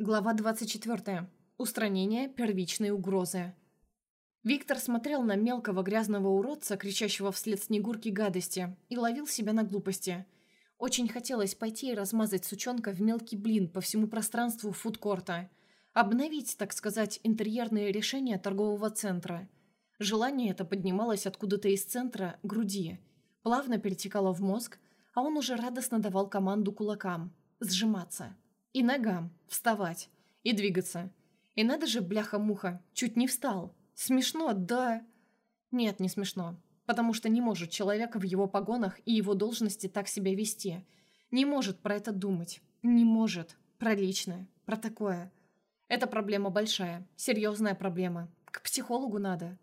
Глава 24. Устранение первичной угрозы. Виктор смотрел на мелкого грязного уродца, кричащего вслед Снегурки гадости, и ловил себя на глупости. Очень хотелось пойти и размазать сучонка в мелкий блин по всему пространству фудкорта. Обновить, так сказать, интерьерные решения торгового центра. Желание это поднималось откуда-то из центра груди, плавно перетекало в мозг, а он уже радостно давал команду кулакам – сжиматься – и ногам вставать. И двигаться. И надо же, бляха-муха, чуть не встал. Смешно, да? Нет, не смешно. Потому что не может человек в его погонах и его должности так себя вести. Не может про это думать. Не может. Про личное. Про такое. Это проблема большая. Серьезная проблема. К психологу надо.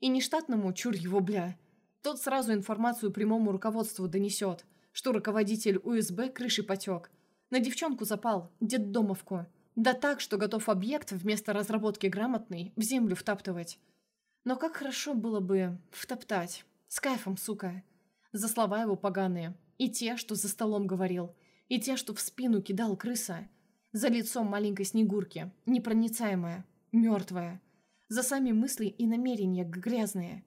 И не штатному, чур его, бля. Тот сразу информацию прямому руководству донесет, что руководитель УСБ крыши потек – на девчонку запал, детдомовку. Да так, что готов объект вместо разработки грамотный в землю втаптывать. Но как хорошо было бы втоптать. С кайфом, сука. За слова его поганые. И те, что за столом говорил. И те, что в спину кидал крыса. За лицом маленькой снегурки. Непроницаемая. Мертвая. За сами мысли и намерения грязные.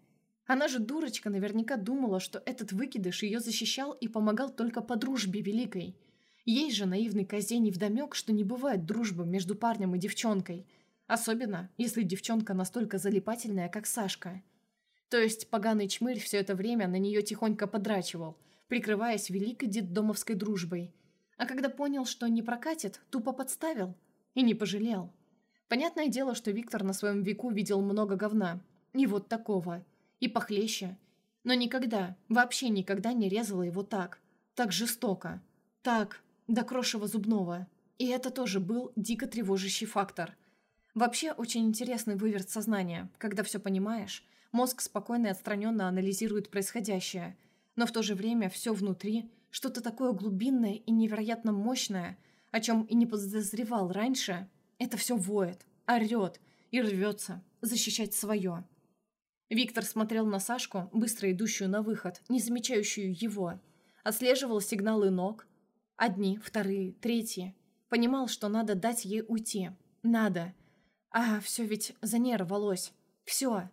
Она же, дурочка, наверняка думала, что этот выкидыш ее защищал и помогал только по дружбе великой – Ей же наивный козе невдомек, что не бывает дружбы между парнем и девчонкой. Особенно, если девчонка настолько залипательная, как Сашка. То есть поганый чмырь все это время на нее тихонько подрачивал, прикрываясь великой детдомовской дружбой. А когда понял, что не прокатит, тупо подставил. И не пожалел. Понятное дело, что Виктор на своем веку видел много говна. И вот такого. И похлеще. Но никогда, вообще никогда не резала его так. Так жестоко. Так до крошева зубного. И это тоже был дико тревожащий фактор. Вообще, очень интересный выверт сознания, когда все понимаешь, мозг спокойно и отстраненно анализирует происходящее, но в то же время все внутри, что-то такое глубинное и невероятно мощное, о чем и не подозревал раньше, это все воет, орет и рвется защищать свое. Виктор смотрел на Сашку, быстро идущую на выход, не замечающую его, отслеживал сигналы ног, Одни, вторые, третьи. Понимал, что надо дать ей уйти. Надо. А, все ведь за ней рвалось. Все.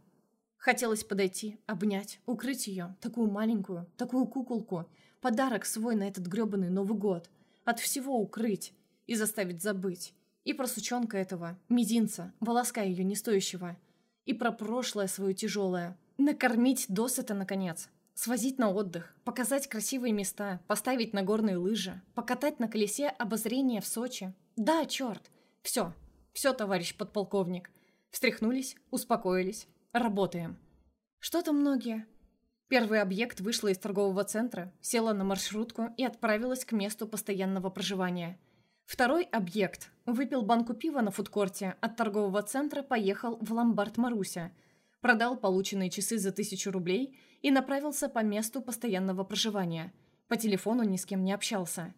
Хотелось подойти, обнять, укрыть ее, такую маленькую, такую куколку, подарок свой на этот гребаный Новый год. От всего укрыть и заставить забыть. И про сучонка этого, мизинца, волоска ее не стоящего. И про прошлое свое тяжелое. Накормить досыта, наконец. Свозить на отдых, показать красивые места, поставить на горные лыжи, покатать на колесе обозрения в Сочи. Да, черт. Все. Все, товарищ подполковник. Встряхнулись, успокоились. Работаем. Что-то многие. Первый объект вышла из торгового центра, села на маршрутку и отправилась к месту постоянного проживания. Второй объект выпил банку пива на фудкорте, от торгового центра поехал в ломбард Маруся – продал полученные часы за тысячу рублей и направился по месту постоянного проживания. По телефону ни с кем не общался.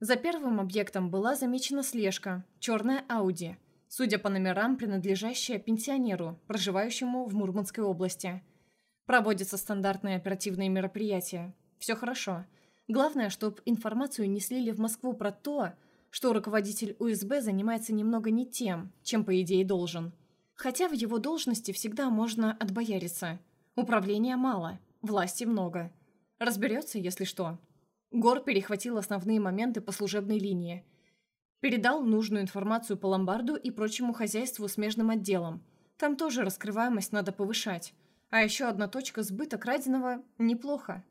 За первым объектом была замечена слежка – черная Ауди, судя по номерам, принадлежащая пенсионеру, проживающему в Мурманской области. Проводятся стандартные оперативные мероприятия. Все хорошо. Главное, чтобы информацию не слили в Москву про то, что руководитель УСБ занимается немного не тем, чем по идее должен – Хотя в его должности всегда можно отбояриться. Управления мало, власти много. Разберется, если что. Гор перехватил основные моменты по служебной линии. Передал нужную информацию по ломбарду и прочему хозяйству смежным отделам. Там тоже раскрываемость надо повышать. А еще одна точка сбыта краденого – неплохо.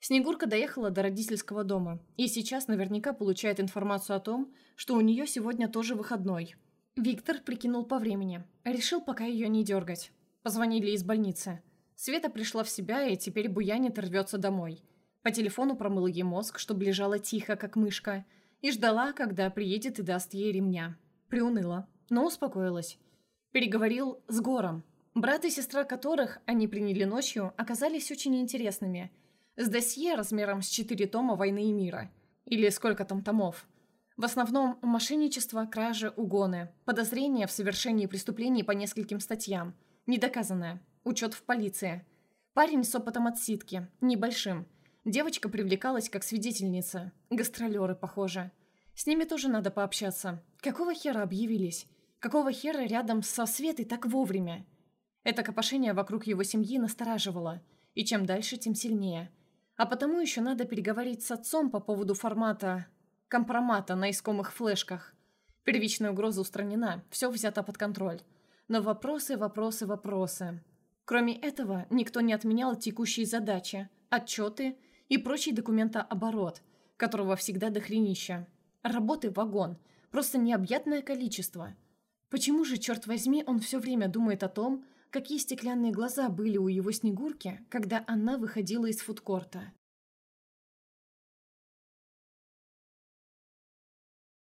Снегурка доехала до родительского дома и сейчас наверняка получает информацию о том, что у нее сегодня тоже выходной – Виктор прикинул по времени. Решил пока ее не дергать. Позвонили из больницы. Света пришла в себя и теперь буянит рвется домой. По телефону промыла ей мозг, чтобы лежала тихо, как мышка, и ждала, когда приедет и даст ей ремня. Приуныла, но успокоилась. Переговорил с Гором, брат и сестра которых они приняли ночью, оказались очень интересными. С досье размером с четыре тома «Войны и мира». Или сколько там томов. В основном мошенничество, кражи, угоны, подозрения в совершении преступлений по нескольким статьям, недоказанное, учет в полиции. Парень с опытом отсидки, небольшим. Девочка привлекалась как свидетельница, гастролеры, похоже. С ними тоже надо пообщаться. Какого хера объявились? Какого хера рядом со Светой так вовремя? Это копошение вокруг его семьи настораживало, и чем дальше, тем сильнее. А потому еще надо переговорить с отцом по поводу формата компромата на искомых флешках. Первичная угроза устранена, все взято под контроль. Но вопросы, вопросы, вопросы. Кроме этого, никто не отменял текущие задачи, отчеты и прочий документооборот, которого всегда дохренища. Работы вагон, просто необъятное количество. Почему же, черт возьми, он все время думает о том, какие стеклянные глаза были у его Снегурки, когда она выходила из фудкорта?